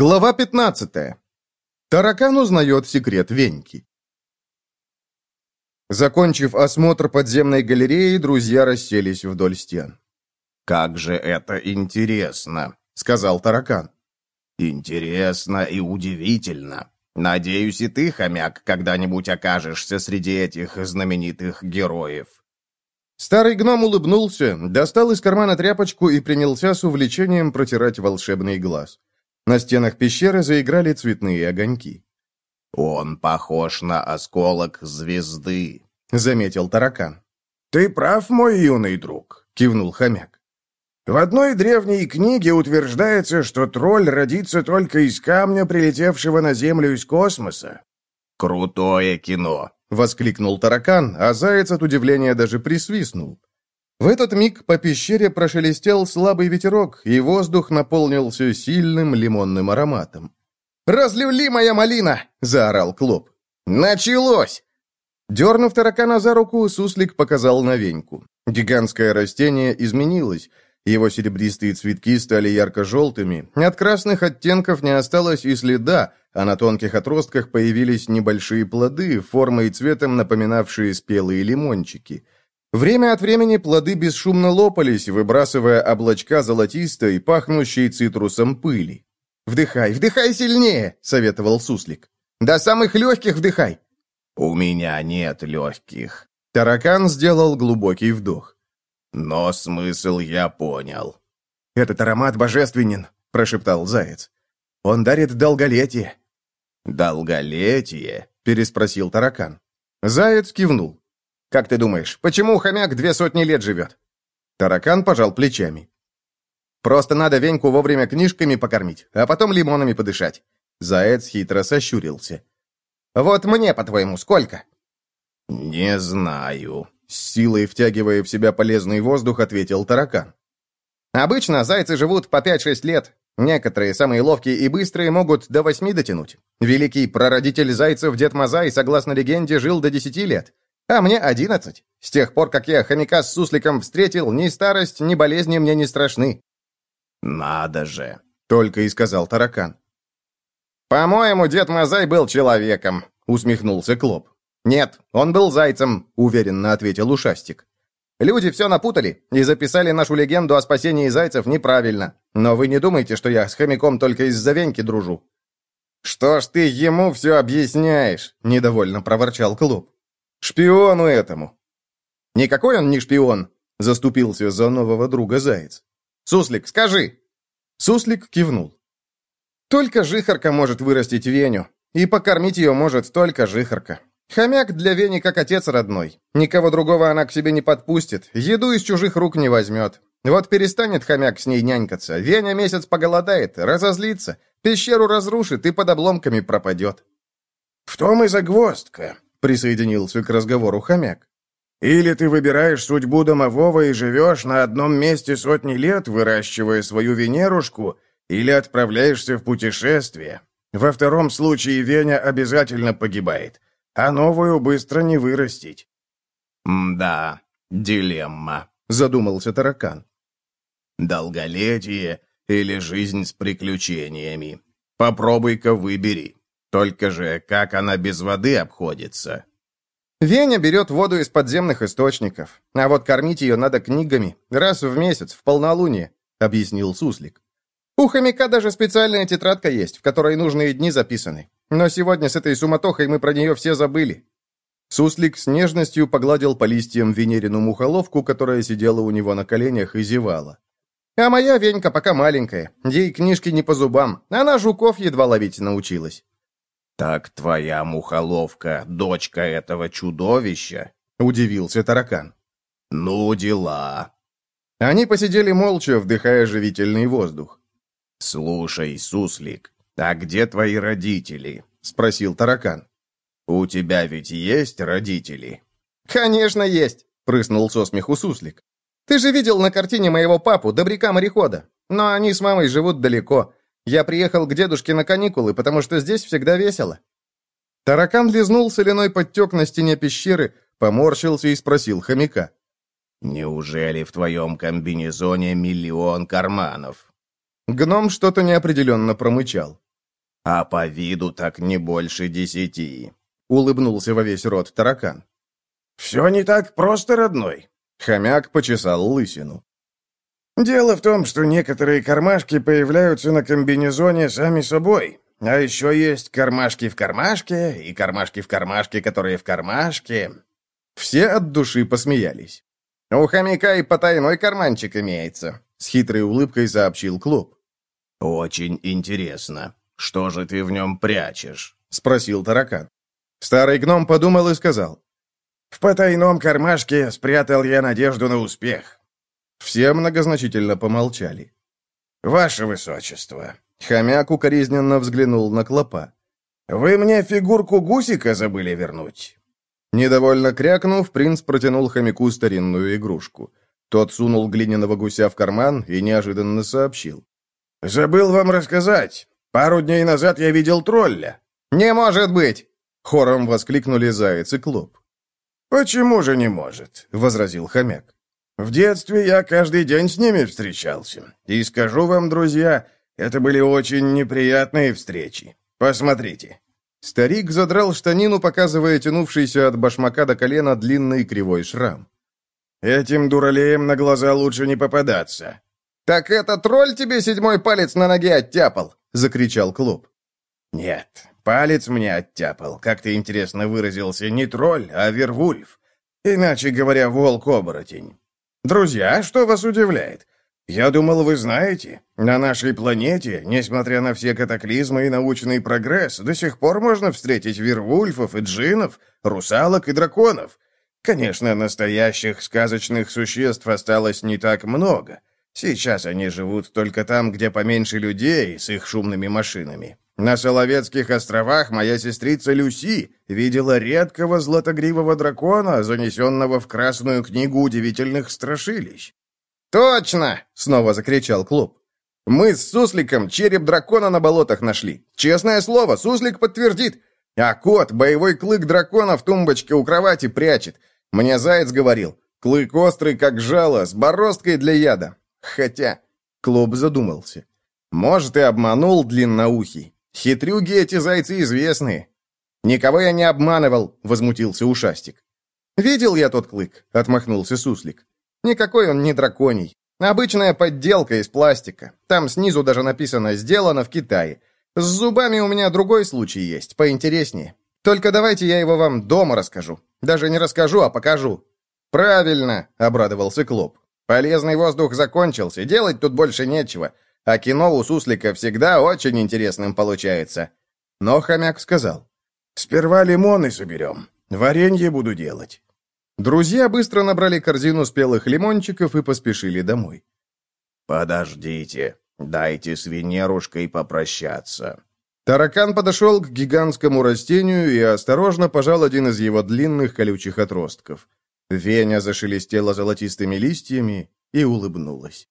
Глава 15. Таракан узнает секрет Веньки. Закончив осмотр подземной галереи, друзья расселись вдоль стен. «Как же это интересно!» — сказал таракан. «Интересно и удивительно. Надеюсь, и ты, хомяк, когда-нибудь окажешься среди этих знаменитых героев». Старый гном улыбнулся, достал из кармана тряпочку и принялся с увлечением протирать волшебный глаз. На стенах пещеры заиграли цветные огоньки. «Он похож на осколок звезды», — заметил таракан. «Ты прав, мой юный друг», — кивнул хомяк. «В одной древней книге утверждается, что тролль родится только из камня, прилетевшего на Землю из космоса». «Крутое кино», — воскликнул таракан, а заяц от удивления даже присвистнул. В этот миг по пещере прошелестел слабый ветерок, и воздух наполнился сильным лимонным ароматом. «Разлюли моя малина!» — заорал Клоп. «Началось!» Дернув таракана за руку, суслик показал новеньку. Гигантское растение изменилось. Его серебристые цветки стали ярко-желтыми. От красных оттенков не осталось и следа, а на тонких отростках появились небольшие плоды, формой и цветом напоминавшие спелые лимончики — Время от времени плоды бесшумно лопались, выбрасывая облачка золотистой, пахнущей цитрусом пыли. «Вдыхай, вдыхай сильнее!» — советовал суслик. «До самых легких вдыхай!» «У меня нет легких». Таракан сделал глубокий вдох. «Но смысл я понял». «Этот аромат божественен», — прошептал заяц. «Он дарит долголетие». «Долголетие?» — переспросил таракан. Заяц кивнул. Как ты думаешь, почему хомяк две сотни лет живет?» Таракан пожал плечами. «Просто надо Веньку вовремя книжками покормить, а потом лимонами подышать». Заяц хитро сощурился. «Вот мне, по-твоему, сколько?» «Не знаю», — с силой втягивая в себя полезный воздух, ответил таракан. «Обычно зайцы живут по 5-6 лет. Некоторые, самые ловкие и быстрые, могут до восьми дотянуть. Великий прародитель зайцев Дед Мазай, согласно легенде, жил до десяти лет. А мне одиннадцать. С тех пор, как я хомяка с сусликом встретил, ни старость, ни болезни мне не страшны». «Надо же!» — только и сказал таракан. «По-моему, дед Мазай был человеком», — усмехнулся Клоп. «Нет, он был зайцем», — уверенно ответил Ушастик. «Люди все напутали и записали нашу легенду о спасении зайцев неправильно. Но вы не думайте, что я с хомяком только из-за веньки дружу». «Что ж ты ему все объясняешь?» — недовольно проворчал Клоп. Шпиону этому!» «Никакой он не шпион!» — заступился за нового друга Заяц. «Суслик, скажи!» Суслик кивнул. «Только жихарка может вырастить Веню, и покормить ее может только жихарка. Хомяк для Вени как отец родной. Никого другого она к себе не подпустит, еду из чужих рук не возьмет. Вот перестанет хомяк с ней нянькаться, Веня месяц поголодает, разозлится, пещеру разрушит и под обломками пропадет». «В том и загвоздка», присоединился к разговору хомяк. «Или ты выбираешь судьбу домового и живешь на одном месте сотни лет, выращивая свою Венерушку, или отправляешься в путешествие. Во втором случае Веня обязательно погибает, а новую быстро не вырастить». «Да, дилемма», — задумался таракан. «Долголетие или жизнь с приключениями? Попробуй-ка выбери». Только же, как она без воды обходится? Веня берет воду из подземных источников, а вот кормить ее надо книгами, раз в месяц, в полнолуние, объяснил Суслик. У хомяка даже специальная тетрадка есть, в которой нужные дни записаны. Но сегодня с этой суматохой мы про нее все забыли. Суслик с нежностью погладил по листьям Венерину мухоловку, которая сидела у него на коленях и зевала. А моя Венька пока маленькая, ей книжки не по зубам, она жуков едва ловить научилась. «Так твоя мухоловка, дочка этого чудовища?» — удивился таракан. «Ну, дела». Они посидели молча, вдыхая живительный воздух. «Слушай, суслик, а где твои родители?» — спросил таракан. «У тебя ведь есть родители?» «Конечно есть!» — прыснул со смеху суслик. «Ты же видел на картине моего папу, добряка-морехода. Но они с мамой живут далеко. Я приехал к дедушке на каникулы, потому что здесь всегда весело». Таракан лизнул соляной подтек на стене пещеры, поморщился и спросил хомяка. «Неужели в твоем комбинезоне миллион карманов?» Гном что-то неопределенно промычал. А по виду так не больше десяти. Улыбнулся во весь рот таракан. «Все не так просто, родной». Хомяк почесал лысину. «Дело в том, что некоторые кармашки появляются на комбинезоне сами собой. А еще есть кармашки в кармашке и кармашки в кармашке, которые в кармашке». Все от души посмеялись. «У хомяка и потайной карманчик имеется», — с хитрой улыбкой сообщил Клоп. «Очень интересно. Что же ты в нем прячешь?» — спросил таракан. Старый гном подумал и сказал. «В потайном кармашке спрятал я надежду на успех». Все многозначительно помолчали. «Ваше высочество!» Хомяк укоризненно взглянул на клопа. «Вы мне фигурку гусика забыли вернуть». Недовольно крякнув, принц протянул хомяку старинную игрушку. Тот сунул глиняного гуся в карман и неожиданно сообщил. «Забыл вам рассказать. Пару дней назад я видел тролля». «Не может быть!» Хором воскликнули заяц и клоп. «Почему же не может?» — возразил хомяк. «В детстве я каждый день с ними встречался. И скажу вам, друзья, это были очень неприятные встречи. Посмотрите». Старик задрал штанину, показывая тянувшийся от башмака до колена длинный кривой шрам. «Этим дуралеям на глаза лучше не попадаться». «Так это тролль тебе седьмой палец на ноге оттяпал!» — закричал Клоп. «Нет, Палец мне оттяпал, как ты интересно выразился, не тролль, а вервульф. Иначе говоря, волк-оборотень. Друзья, что вас удивляет? Я думал, вы знаете, на нашей планете, несмотря на все катаклизмы и научный прогресс, до сих пор можно встретить вервульфов и джинов, русалок и драконов. Конечно, настоящих сказочных существ осталось не так много. Сейчас они живут только там, где поменьше людей с их шумными машинами. На Соловецких островах моя сестрица Люси видела редкого златогривого дракона, занесенного в Красную книгу удивительных страшилищ. «Точно!» — снова закричал Клоп. «Мы с Сусликом череп дракона на болотах нашли. Честное слово, Суслик подтвердит. А кот боевой клык дракона в тумбочке у кровати прячет. Мне заяц говорил. Клык острый, как жало, с бороздкой для яда. Хотя...» Клоп задумался. «Может, и обманул длинноухий. Хитрюги эти зайцы известные. Никого я не обманывал, возмутился ушастик. Видел я тот клык, отмахнулся суслик. Никакой он не драконий. Обычная подделка из пластика. Там снизу даже написано «Сделано в Китае». С зубами у меня другой случай есть, поинтереснее. Только давайте я его вам дома расскажу. Даже не расскажу, а покажу». «Правильно», — обрадовался Клоп. «Полезный воздух закончился, делать тут больше нечего. А кино у суслика всегда очень интересным получается. Но хомяк сказал. «Сперва лимоны соберем. Варенье буду делать». Друзья быстро набрали корзину спелых лимончиков и поспешили домой. «Подождите, дайте с Венерушкой попрощаться». Таракан подошел к гигантскому растению и осторожно пожал один из его длинных колючих отростков. Веня зашелестела золотистыми листьями и улыбнулась.